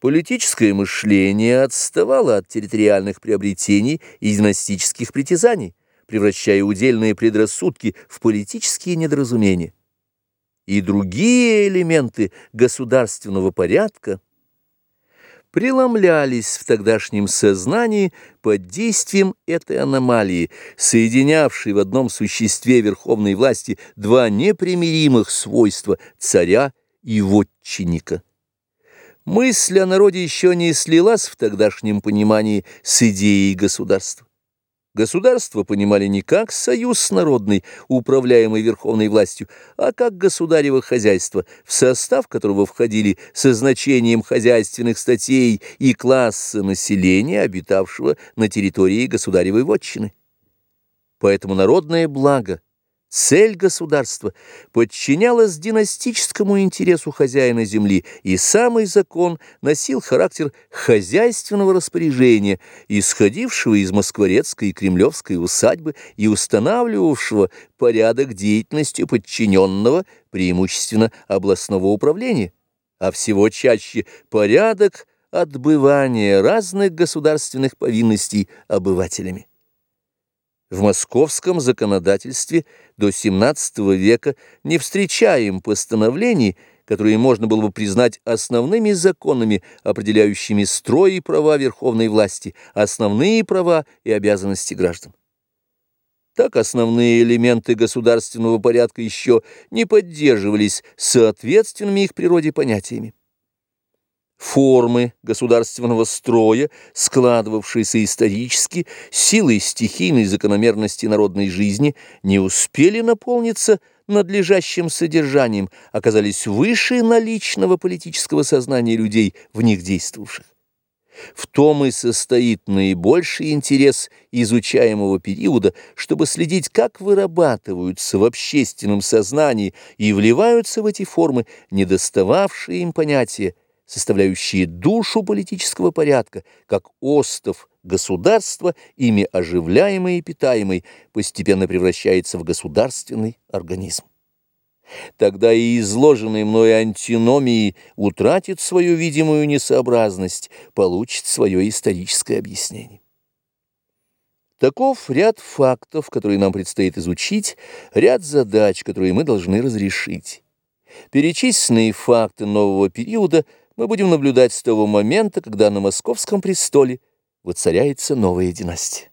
Политическое мышление отставало от территориальных приобретений и династических притязаний, превращая удельные предрассудки в политические недоразумения. И другие элементы государственного порядка преломлялись в тогдашнем сознании под действием этой аномалии, соединявшей в одном существе верховной власти два непримиримых свойства царя и вотчинника. Мысль о народе еще не слилась в тогдашнем понимании с идеей государства. Государство понимали не как союз народный, управляемый верховной властью, а как государево хозяйство, в состав которого входили со значением хозяйственных статей и класса населения, обитавшего на территории государевой вотчины. Поэтому народное благо – Цель государства подчинялась династическому интересу хозяина земли, и самый закон носил характер хозяйственного распоряжения, исходившего из москворецкой и кремлевской усадьбы и устанавливавшего порядок деятельности подчиненного, преимущественно областного управления, а всего чаще порядок отбывания разных государственных повинностей обывателями. В московском законодательстве до XVII века не встречаем постановлений, которые можно было бы признать основными законами, определяющими строй и права верховной власти, основные права и обязанности граждан. Так основные элементы государственного порядка еще не поддерживались соответственными их природе понятиями. Формы государственного строя, складывавшиеся исторически, силой стихийной закономерности народной жизни, не успели наполниться надлежащим содержанием, оказались выше наличного политического сознания людей, в них действовавших. В том и состоит наибольший интерес изучаемого периода, чтобы следить, как вырабатываются в общественном сознании и вливаются в эти формы недостававшие им понятия, составляющие душу политического порядка, как остов государства, ими оживляемый и питаемый, постепенно превращается в государственный организм. Тогда и изложенные мной антиномии утратит свою видимую несообразность, получит свое историческое объяснение. Таков ряд фактов, которые нам предстоит изучить, ряд задач, которые мы должны разрешить. Перечисленные факты нового периода – мы будем наблюдать с того момента, когда на московском престоле воцаряется новая династия.